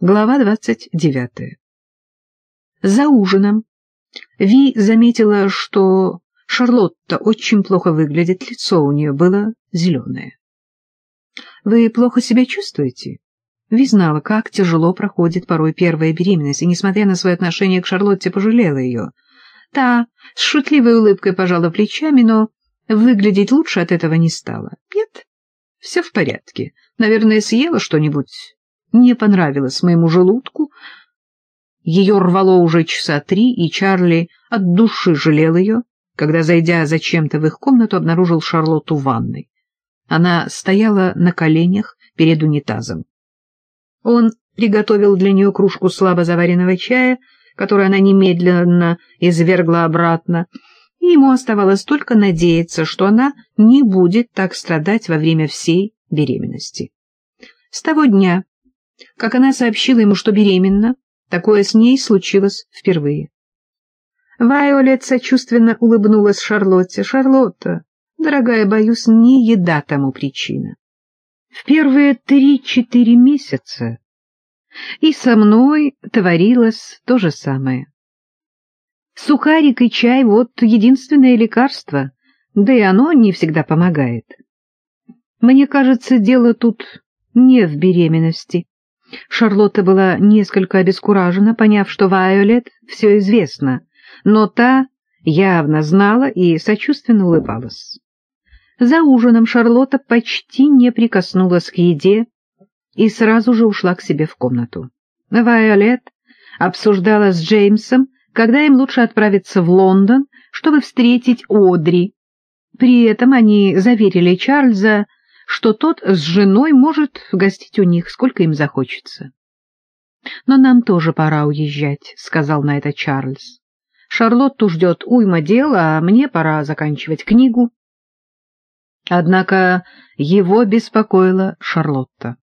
Глава 29. За ужином Ви заметила, что Шарлотта очень плохо выглядит, лицо у нее было зеленое. «Вы плохо себя чувствуете?» Ви знала, как тяжело проходит порой первая беременность, и, несмотря на свое отношение к Шарлотте, пожалела ее. Та с шутливой улыбкой пожала плечами, но выглядеть лучше от этого не стала. «Нет, все в порядке. Наверное, съела что-нибудь не понравилось моему желудку. Ее рвало уже часа три, и Чарли от души жалел ее, когда, зайдя зачем-то в их комнату, обнаружил Шарлотту в ванной. Она стояла на коленях перед унитазом. Он приготовил для нее кружку слабо заваренного чая, которую она немедленно извергла обратно, и ему оставалось только надеяться, что она не будет так страдать во время всей беременности. С того дня как она сообщила ему, что беременна, такое с ней случилось впервые. Вайолет сочувственно улыбнулась Шарлотте. «Шарлотта, дорогая, боюсь, не еда тому причина. В первые три-четыре месяца и со мной творилось то же самое. Сухарик и чай — вот единственное лекарство, да и оно не всегда помогает. Мне кажется, дело тут не в беременности. Шарлотта была несколько обескуражена, поняв, что Вайолет все известно, но та явно знала и сочувственно улыбалась. За ужином Шарлотта почти не прикоснулась к еде и сразу же ушла к себе в комнату. Вайолет обсуждала с Джеймсом, когда им лучше отправиться в Лондон, чтобы встретить Одри. При этом они заверили Чарльза, что тот с женой может гостить у них, сколько им захочется. — Но нам тоже пора уезжать, — сказал на это Чарльз. — Шарлотту ждет уйма дела, а мне пора заканчивать книгу. Однако его беспокоила Шарлотта.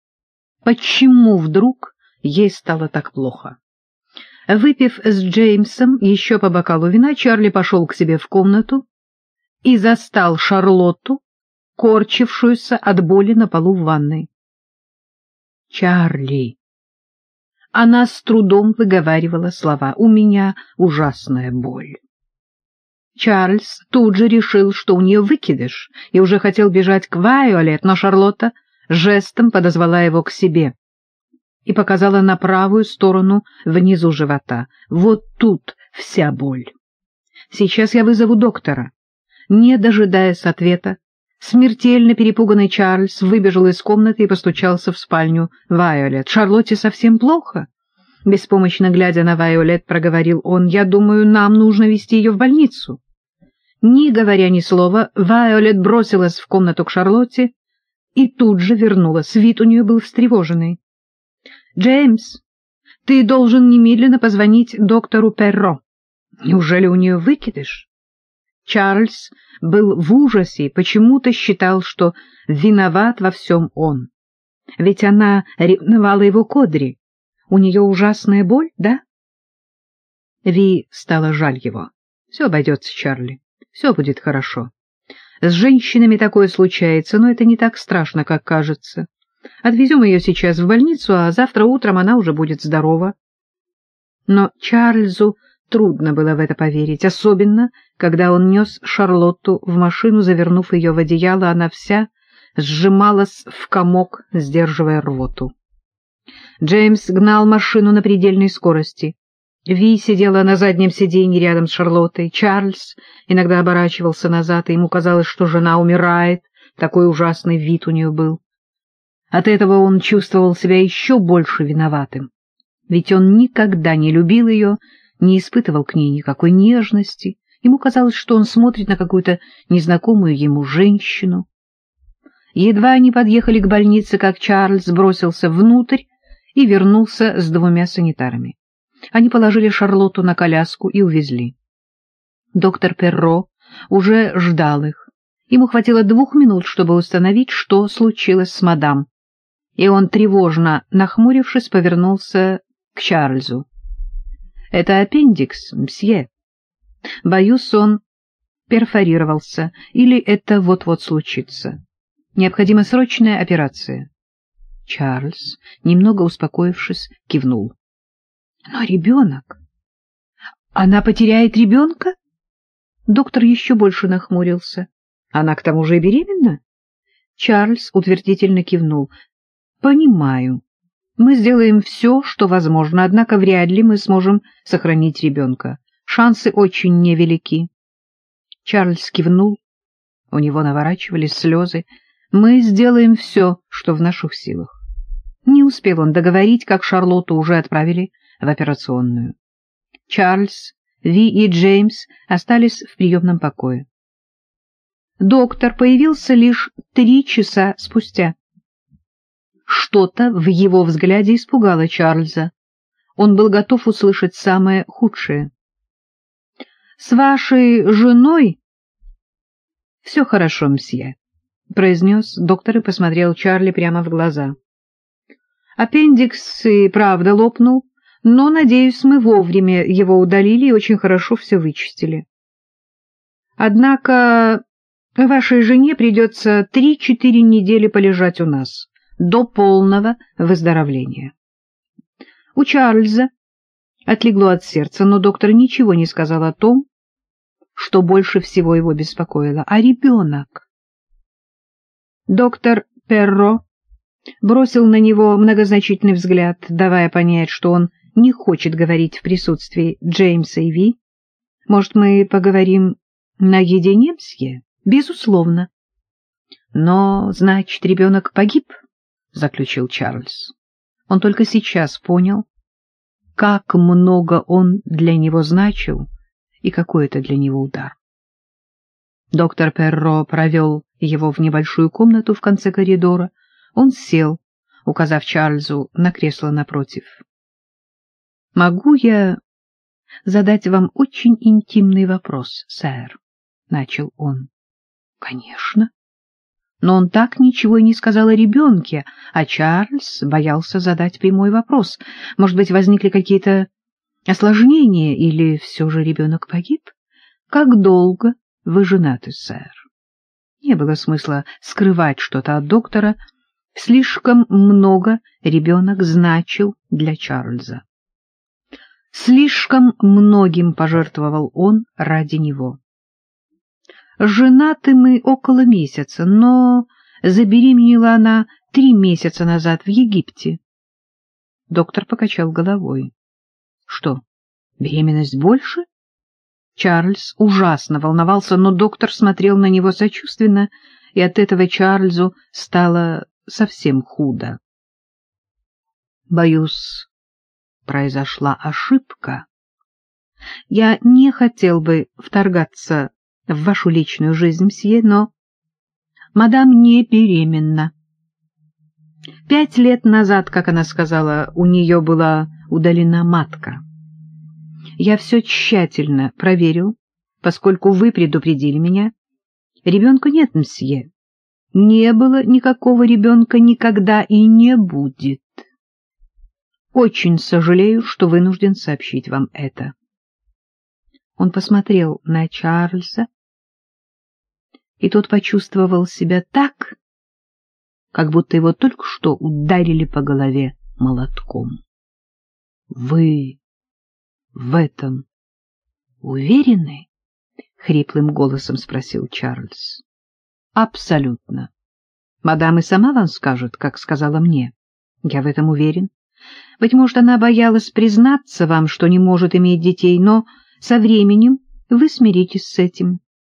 Почему вдруг ей стало так плохо? Выпив с Джеймсом еще по бокалу вина, Чарли пошел к себе в комнату и застал Шарлотту, корчившуюся от боли на полу в ванной. «Чарли!» Она с трудом выговаривала слова. «У меня ужасная боль». Чарльз тут же решил, что у нее выкидыш, и уже хотел бежать к Вайолет, но Шарлотта жестом подозвала его к себе и показала на правую сторону внизу живота. Вот тут вся боль. Сейчас я вызову доктора. Не дожидаясь ответа, Смертельно перепуганный Чарльз выбежал из комнаты и постучался в спальню Вайолет. «Шарлотте совсем плохо?» Беспомощно глядя на Вайолет, проговорил он, «Я думаю, нам нужно вести ее в больницу». Не говоря ни слова, Вайолет бросилась в комнату к Шарлотте и тут же вернулась. Вид у нее был встревоженный. «Джеймс, ты должен немедленно позвонить доктору Перро. Неужели у нее выкидыш?» Чарльз был в ужасе и почему-то считал, что виноват во всем он. Ведь она ревновала его Кодри. У нее ужасная боль, да? Ви стало жаль его. Все обойдется, Чарли. Все будет хорошо. С женщинами такое случается, но это не так страшно, как кажется. Отвезем ее сейчас в больницу, а завтра утром она уже будет здорова. Но Чарльзу Трудно было в это поверить, особенно, когда он нес Шарлотту в машину, завернув ее в одеяло, она вся сжималась в комок, сдерживая рвоту. Джеймс гнал машину на предельной скорости. Ви сидела на заднем сиденье рядом с Шарлоттой. Чарльз иногда оборачивался назад, и ему казалось, что жена умирает, такой ужасный вид у нее был. От этого он чувствовал себя еще больше виноватым, ведь он никогда не любил ее, не испытывал к ней никакой нежности. Ему казалось, что он смотрит на какую-то незнакомую ему женщину. Едва они подъехали к больнице, как Чарльз бросился внутрь и вернулся с двумя санитарами. Они положили Шарлотту на коляску и увезли. Доктор Перро уже ждал их. Ему хватило двух минут, чтобы установить, что случилось с мадам. И он, тревожно нахмурившись, повернулся к Чарльзу. Это аппендикс, мсье. Боюсь, он перфорировался, или это вот-вот случится. Необходима срочная операция. Чарльз, немного успокоившись, кивнул. — Но ребенок... Она потеряет ребенка? Доктор еще больше нахмурился. Она к тому же и беременна? Чарльз утвердительно кивнул. — Понимаю. Мы сделаем все, что возможно, однако вряд ли мы сможем сохранить ребенка. Шансы очень невелики. Чарльз кивнул. У него наворачивались слезы. Мы сделаем все, что в наших силах. Не успел он договорить, как Шарлотту уже отправили в операционную. Чарльз, Ви и Джеймс остались в приемном покое. Доктор появился лишь три часа спустя. Что-то в его взгляде испугало Чарльза. Он был готов услышать самое худшее. — С вашей женой... — Все хорошо, мсье, — произнес доктор и посмотрел Чарли прямо в глаза. — Аппендикс и правда лопнул, но, надеюсь, мы вовремя его удалили и очень хорошо все вычистили. Однако вашей жене придется три-четыре недели полежать у нас до полного выздоровления. У Чарльза отлегло от сердца, но доктор ничего не сказал о том, что больше всего его беспокоило, а ребенок. Доктор Перро бросил на него многозначительный взгляд, давая понять, что он не хочет говорить в присутствии Джеймса и Ви. Может, мы поговорим наедине, мсье? Безусловно. Но, значит, ребенок погиб? —— заключил Чарльз. Он только сейчас понял, как много он для него значил и какой это для него удар. Доктор Перро провел его в небольшую комнату в конце коридора. Он сел, указав Чарльзу на кресло напротив. — Могу я задать вам очень интимный вопрос, сэр? — начал он. — Конечно но он так ничего и не сказал о ребенке, а Чарльз боялся задать прямой вопрос. Может быть, возникли какие-то осложнения, или все же ребенок погиб? Как долго вы женаты, сэр? Не было смысла скрывать что-то от доктора. Слишком много ребенок значил для Чарльза. Слишком многим пожертвовал он ради него. Женаты мы около месяца, но забеременела она три месяца назад в Египте. Доктор покачал головой. — Что, беременность больше? Чарльз ужасно волновался, но доктор смотрел на него сочувственно, и от этого Чарльзу стало совсем худо. — Боюсь, произошла ошибка. Я не хотел бы вторгаться в вашу личную жизнь, мсье, но мадам не беременна. Пять лет назад, как она сказала, у нее была удалена матка. Я все тщательно проверил, поскольку вы предупредили меня. Ребенка нет, мсье. Не было никакого ребенка никогда и не будет. Очень сожалею, что вынужден сообщить вам это. Он посмотрел на Чарльза, и тот почувствовал себя так, как будто его только что ударили по голове молотком. — Вы в этом уверены? — хриплым голосом спросил Чарльз. — Абсолютно. Мадам и сама вам скажет, как сказала мне. Я в этом уверен. Быть может, она боялась признаться вам, что не может иметь детей, но со временем вы смиритесь с этим.